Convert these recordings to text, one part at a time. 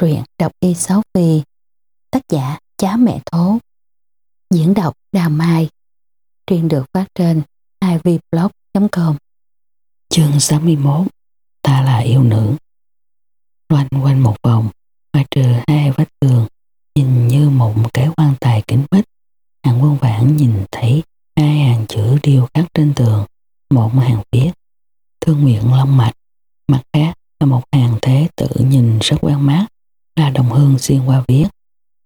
truyện đọc y sáu phi, tác giả chá mẹ thố. Diễn đọc đà mai. Truyện được phát trên ivblog.com chương 61 ta là yêu nữ. Loanh quanh một vòng, ngoài trừ hai vách tường nhìn như một cái quan tài kính mít hàng quân vãn nhìn thấy hai hàng chữ điêu khắc trên tường một hàng viết thương nguyện long mạch mặt khác là một hàng thế tự nhìn rất quen mắt là đồng hương xuyên qua viết.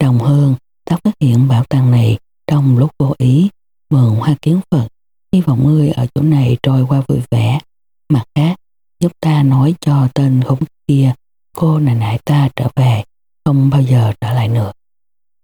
Đồng hương, ta phát hiện bảo tàng này trong lúc vô ý mượn hoa kiến Phật hy vọng ngươi ở chỗ này trôi qua vui vẻ. Mặt khác, giúp ta nói cho tên khốn kia, cô này nại ta trở về, không bao giờ trở lại nữa.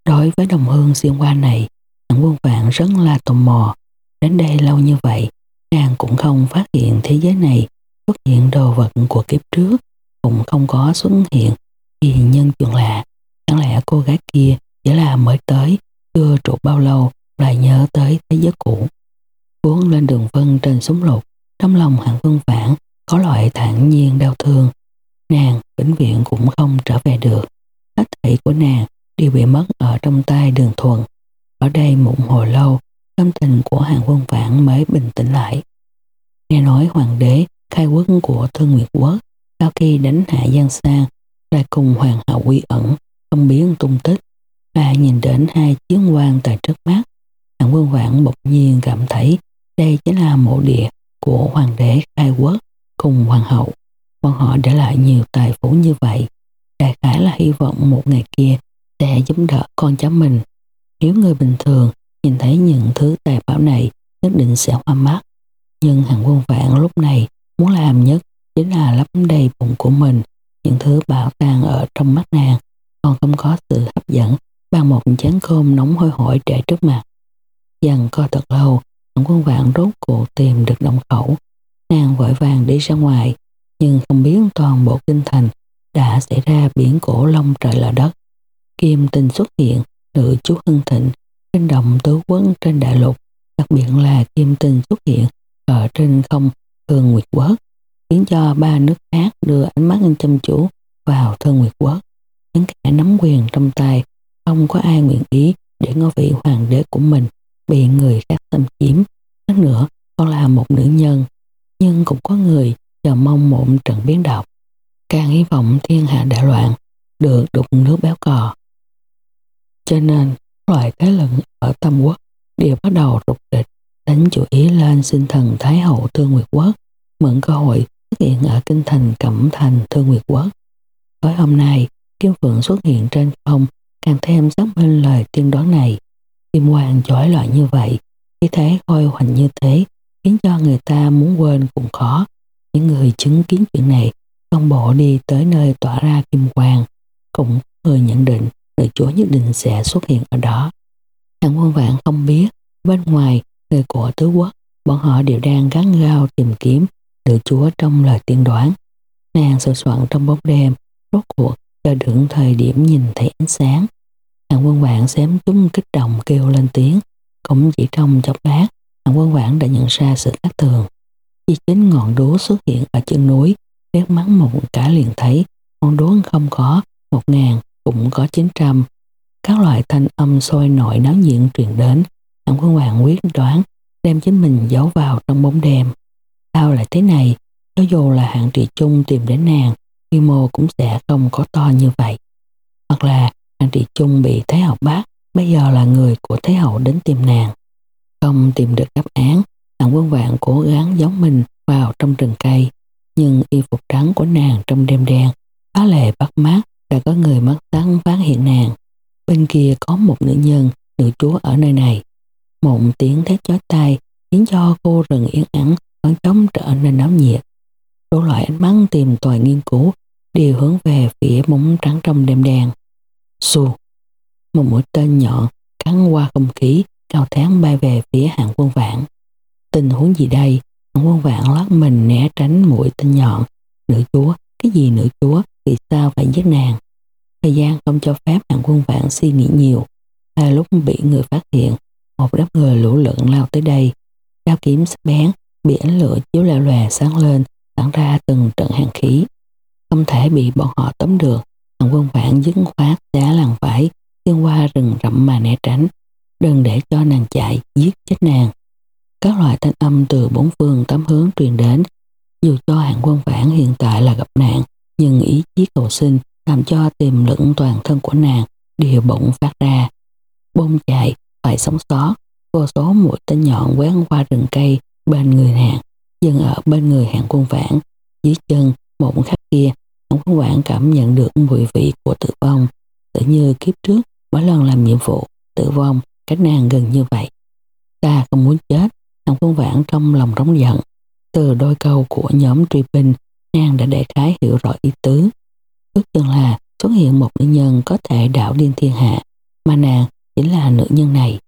Đối với đồng hương xuyên qua này thằng quân vạn rất là tò mò đến đây lâu như vậy, nàng cũng không phát hiện thế giới này xuất hiện đồ vật của kiếp trước, cũng không có xuất hiện vì nhân chuyện lạ. Chẳng lẽ cô gái kia chỉ là mới tới, chưa trụ bao lâu lại nhớ tới thế giới cũ. Cuốn lên đường vân trên súng lục, trong lòng hạng vân vãn có loại thản nhiên đau thương. Nàng vĩnh viễn cũng không trở về được. Hết thảy của nàng đều bị mất ở trong tay đường thuần. Ở đây một hồi lâu, tâm tình của hàng quân vãn mới bình tĩnh lại. Nghe nói hoàng đế khai quốc của Thương Nguyệt Quốc sau khi đánh hạ Giang Sang lại cùng hoàng hậu quy ẩn không biến tung tích và nhìn đến hai chiến quan tại trước mắt. Hạng quân vạn bỗng nhiên cảm thấy đây chính là mộ địa của hoàng đế khai quốc cùng hoàng hậu. Bọn họ để lại nhiều tài phú như vậy, đại khái là hy vọng một ngày kia sẽ giúp đỡ con cháu mình. Nếu người bình thường nhìn thấy những thứ tài bảo này nhất định sẽ hoa mắt. Nhưng hàng quân vạn lúc này muốn làm nhất chính là lấp đầy bụng của mình, những thứ bảo tàng ở trong mắt nàng còn không có sự hấp dẫn bằng một chén cơm nóng hôi hổi để trước mặt. Dần co thật lâu, tổng quân vạn rốt cuộc tìm được động khẩu. Nàng vội vàng đi ra ngoài, nhưng không biết toàn bộ kinh thành đã xảy ra biển cổ long trời lở đất. Kim Tinh xuất hiện, nữ chú hưng thịnh, kinh động tứ quân trên đại lục, đặc biệt là kim Tinh xuất hiện ở trên không thường nguyệt quốc khiến cho ba nước khác đưa ánh mắt chăm chú vào Thương Nguyệt Quốc. Những kẻ nắm quyền trong tay không có ai nguyện ý để ngôi vị hoàng đế của mình bị người khác xâm chiếm. Hơn nữa còn là một nữ nhân, nhưng cũng có người chờ mong một trận biến động. Càng hy vọng thiên hạ đại loạn được đục nước béo cò. Cho nên, loại thế lực ở Tam Quốc đều bắt đầu rục địch, đánh chủ ý lên sinh thần Thái hậu Thương Nguyệt Quốc, mượn cơ hội xuất hiện ở kinh thành Cẩm Thành Thương Nguyệt Quốc. Tối hôm nay, Kim Phượng xuất hiện trên không càng thêm xác minh lời tiên đoán này. Kim quang chói lọi như vậy, khi thế khôi hoành như thế, khiến cho người ta muốn quên cũng khó. Những người chứng kiến chuyện này công bộ đi tới nơi tỏa ra Kim quang cũng người nhận định nữ chúa nhất định sẽ xuất hiện ở đó. hàng quân vạn không biết, bên ngoài người của tứ quốc, bọn họ đều đang gắn gao tìm kiếm nữ chúa trong lời tiên đoán. Nàng sờ soạn trong bóng đêm, rốt cuộc chờ đựng thời điểm nhìn thấy ánh sáng. Hàng quân vạn xém chúng kích động kêu lên tiếng, cũng chỉ trong chốc lát, hàng quân vạn đã nhận ra sự khác thường. Chỉ chính ngọn đúa xuất hiện ở chân núi, quét mắng một cả liền thấy, ngọn đúa không có, một ngàn, cũng có chín trăm. Các loại thanh âm sôi nổi náo nhiệt truyền đến, hàng quân vạn quyết đoán, đem chính mình giấu vào trong bóng đêm. Sao lại thế này? Cho dù là hạng trị chung tìm đến nàng, quy mô cũng sẽ không có to như vậy. Hoặc là hạng trị chung bị thái Hậu bắt, bây giờ là người của thái Hậu đến tìm nàng. Không tìm được đáp án, hạng quân vạn cố gắng giống mình vào trong rừng cây, nhưng y phục trắng của nàng trong đêm đen, phá lệ bắt mắt đã có người mắt sáng phát hiện nàng. Bên kia có một nữ nhân, nữ chúa ở nơi này. Một tiếng thét chói tai khiến cho cô rừng yên ắng khoảng chóng trở nên náo nhiệt. Đủ loại ánh mắt tìm tòi nghiên cứu đều hướng về phía bóng trắng trong đêm đen. Xù! Một mũi tên nhọn cắn qua không khí cao tháng bay về phía hạng quân vạn. Tình huống gì đây? Hạng quân vạn lắc mình né tránh mũi tên nhọn. Nữ chúa, cái gì nữ chúa? Vì sao phải giết nàng? Thời gian không cho phép hạng quân vạn suy nghĩ nhiều. Hai lúc bị người phát hiện, một đám người lũ lượn lao tới đây. Đao kiếm sắc bén bị ánh lửa chiếu lè lòe sáng lên, tản ra từng trận hàng khí. Không thể bị bọn họ tóm được, Hàng quân vãn dứt khoát đã làng vải, xuyên qua rừng rậm mà né tránh, đừng để cho nàng chạy, giết chết nàng. Các loại thanh âm từ bốn phương tám hướng truyền đến, dù cho hạng quân vãn hiện tại là gặp nạn, nhưng ý chí cầu sinh làm cho tiềm lực toàn thân của nàng đều bỗng phát ra. Bông chạy, phải sống sót, vô số mũi tên nhọn quét qua rừng cây bên người nàng, dừng ở bên người hạng quân vãn. Dưới chân, một khắc kia, ông quân Quảng cảm nhận được mùi vị của tử vong, tự như kiếp trước mỗi lần làm nhiệm vụ tử vong cách nàng gần như vậy. Ta không muốn chết, hạng quân Quảng trong lòng rống giận. Từ đôi câu của nhóm truy binh, nàng đã đại khái hiểu rõ ý tứ. Ước chừng là xuất hiện một nữ nhân có thể đảo điên thiên hạ, mà nàng chính là nữ nhân này.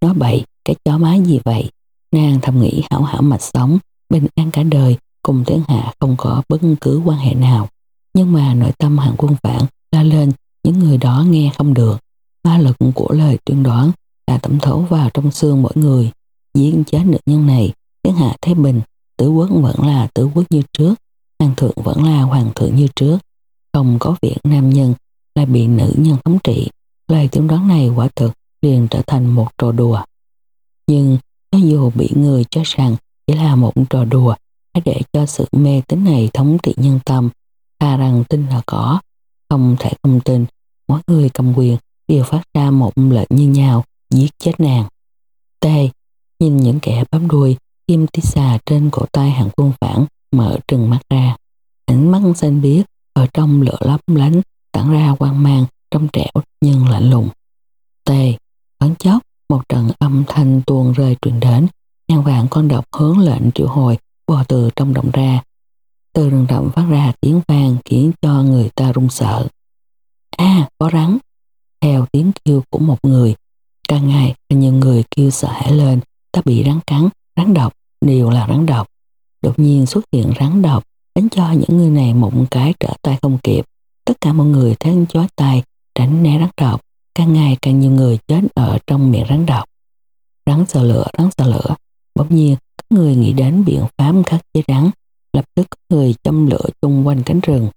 Nói bậy, cái chó má gì vậy? Nàng thầm nghĩ hảo hảo mạch sống, bình an cả đời, cùng thiên hạ không có bất cứ quan hệ nào. Nhưng mà nội tâm hạng quân phản la lên, những người đó nghe không được. Ma lực của lời tuyên đoán đã tẩm thấu vào trong xương mỗi người. Giết chết nữ nhân này, thiên hạ thái bình, tử quốc vẫn là tử quốc như trước, hoàng thượng vẫn là hoàng thượng như trước. Không có việc nam nhân lại bị nữ nhân thống trị. Lời tuyên đoán này quả thực liền trở thành một trò đùa. Nhưng cho dù bị người cho rằng chỉ là một trò đùa, hãy để cho sự mê tín này thống trị nhân tâm, thà rằng tin là có, không thể không tin, mỗi người cầm quyền đều phát ra một lệnh như nhau, giết chết nàng. T. Nhìn những kẻ bám đuôi, kim tí xà trên cổ tay hạng quân phản mở trừng mắt ra. Ánh mắt xanh biếc ở trong lửa lấp lánh tản ra quang mang trong trẻo nhưng lạnh lùng. T. bắn chốc, một trận âm thanh tuôn rơi truyền đến, ngàn vạn con độc hướng lệnh triệu hồi bò từ trong động ra. Từ rừng rậm phát ra tiếng vang khiến cho người ta run sợ. a có rắn! Theo tiếng kêu của một người, càng ngày càng nhiều người kêu sợ hãi lên, ta bị rắn cắn, rắn độc, đều là rắn độc. Đột nhiên xuất hiện rắn độc, đánh cho những người này một cái trở tay không kịp. Tất cả mọi người thấy chói tay, tránh né rắn độc, càng ngày càng nhiều người chết ở trong miệng rắn độc. Rắn sợ lửa, rắn sợ lửa. Bỗng nhiên, có người nghĩ đến biện pháp khắc chế rắn. Lập tức có người châm lửa chung quanh cánh rừng.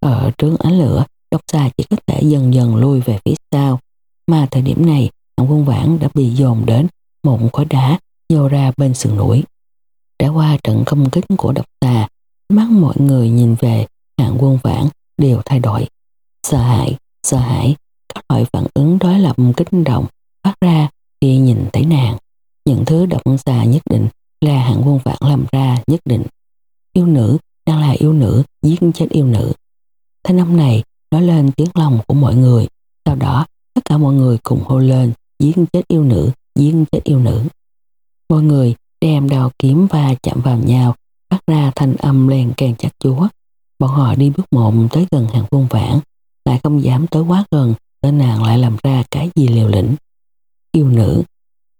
Ở trướng ánh lửa, độc xa chỉ có thể dần dần lui về phía sau. Mà thời điểm này, hạng quân vãn đã bị dồn đến một khối đá nhô ra bên sườn núi. Đã qua trận công kích của độc tà, mắt mọi người nhìn về hạng quân vãn đều thay đổi. Sợ hãi, sợ hãi, các loại phản ứng đối lập kích động phát ra khi nhìn thấy nàng. Những thứ động xà nhất định là hạng quân vạn làm ra nhất định. Yêu nữ đang là yêu nữ giết chết yêu nữ. Thanh âm này nói lên tiếng lòng của mọi người. Sau đó tất cả mọi người cùng hô lên giết chết yêu nữ, giết chết yêu nữ. Mọi người đem đào kiếm và chạm vào nhau phát ra thanh âm len càng chặt chúa. Bọn họ đi bước một tới gần hàng quân vãn lại không dám tới quá gần tên nàng lại làm ra cái gì liều lĩnh. Yêu nữ,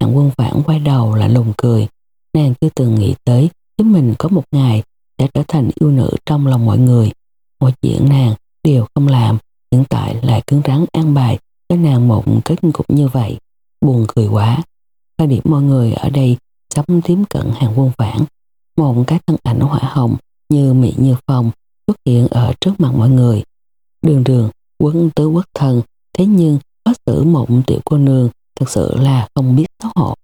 hàng quân vãn quay đầu là lùng cười. Nàng chưa từng nghĩ tới chính mình có một ngày đã trở thành yêu nữ trong lòng mọi người. Mọi chuyện nàng đều không làm, hiện tại lại cứng rắn an bài cho nàng một kết cục như vậy. Buồn cười quá. Thời điểm mọi người ở đây sắp tiếp cận hàng quân phản. Một cái thân ảnh hỏa hồng như mị như phong xuất hiện ở trước mặt mọi người. Đường đường, quân tứ quốc thần, thế nhưng có xử một tiểu cô nương thật sự là không biết xấu hổ.